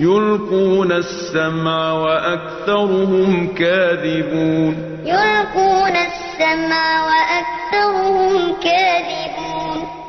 يلقون السمع وأكثرهم كاذبون يلقون السمع وأكثرهم